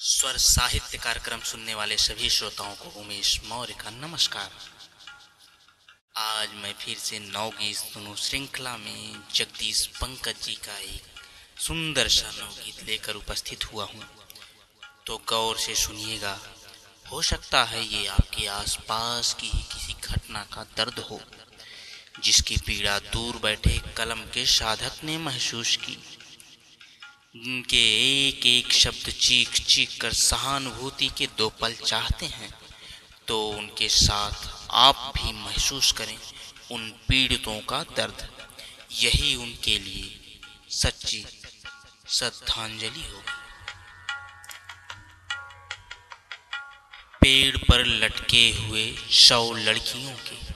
स्वर साहित्य कार्यक्रम सुनने वाले सभी श्रोताओं को उमेश मौर्य का नमस्कार। आज मैं फिर से नवगीत सुनो श्रृंखला में जगदीश पंकज जी का एक सुंदर सा नवगीत लेकर उपस्थित हुआ हूँ। तो गौर से सुनिएगा, हो सकता है ये आपके आसपास की ही किसी घटना का दर्द हो, जिसकी पीड़ा दूर बैठे कलम के साधक ने महसूस की। उनके एक एक शब्द चीख चीख कर सहानुभूति के दो पल चाहते हैं तो उनके साथ आप भी महसूस करें उन पीड़ितों का दर्द। यही उनके लिए सच्ची श्रद्धांजलि होगी। पेड़ पर लटके हुए सौ लड़कियों के,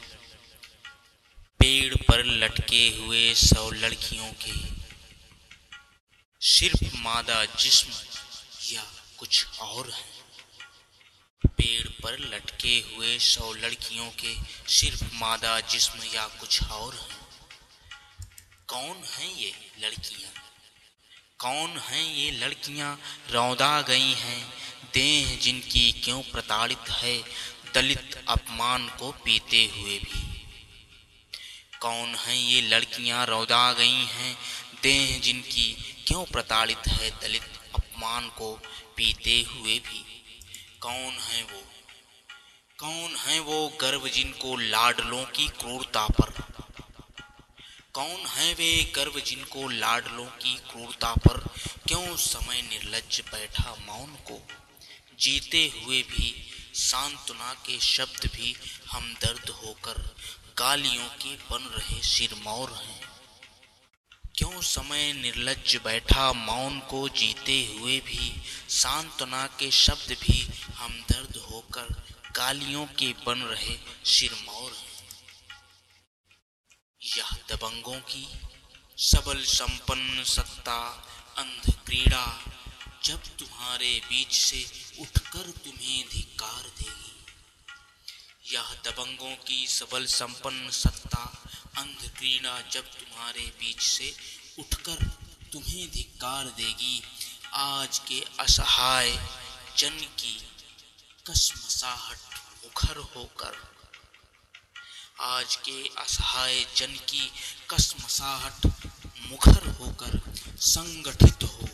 पेड़ पर लटके हुए सौ लड़कियों के सिर्फ़ मादा जिस्म या कुछ और है। पेड़ पर लटके हुए सौ लड़कियों के सिर्फ़ मादा जिस्म या कुछ और है। कौन है ये लड़कियाँ? कौन हैं ये लड़कियाँ? रौदा गई हैं। देह जिनकी क्यों प्रताड़ित है? दलित अपमान को पीते हुए भी। कौन हैं ये लड़कियाँ? रौदा गई हैं। देह जिनकी क्यों प्रताड़ित है दलित अपमान को पीते हुए भी? कौन है वो? कौन है वो गर्व जिनको लाडलों की क्रूरता पर? कौन है वे गर्व जिनको लाडलों की क्रूरता पर? क्यों समय निर्लज बैठा मौन को? जीते हुए भी सांत्वना के शब्द भी हम दर्द होकर गालियों के बन रहे सिरमौर हैं। क्यों समय निर्लज बैठा मौन को जीते हुए भी, सांत्वना के शब्द भी हम दर्द होकर गालियों के बन रहे सिरमौर यह दबंगों की सबल संपन्न सत्ता, अंध क्रीड़ा, जब तुम्हारे बीच से उठकर तुम्हें धिकार देगी। यह दबंगों की सबल संपन्न सत्ता अंध क्रीड़ा जब तुम्हारे बीच से उठकर तुम्हें धिकार देगी, आज के असहाय जन की कसमसाहट मुखर होकर। आज के असहाय जन की कसमसाहट मुखर होकर संगठित हो,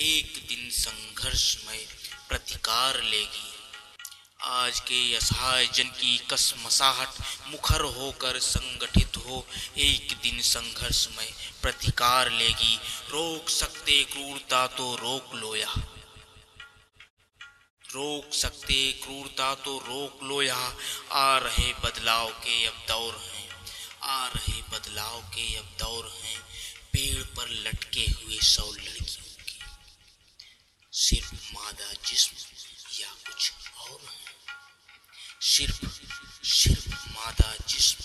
एक दिन संघर्ष में प्रतिकार लेगी। आज के असहाय जन की कसमसाहट मुखर होकर संगठित हो, एक दिन संघर्ष में प्रतिकार लेगी। रोक सकते क्रूरता तो रोक लो या रोक सकते क्रूरता तो रोक लो यहाँ आ रहे बदलाव के अब दौर हैं। आ रहे बदलाव के अब दौर हैं। पेड़ पर लटके हुए सौ सिर्फ़ सिर्फ़ मादा जिस्म।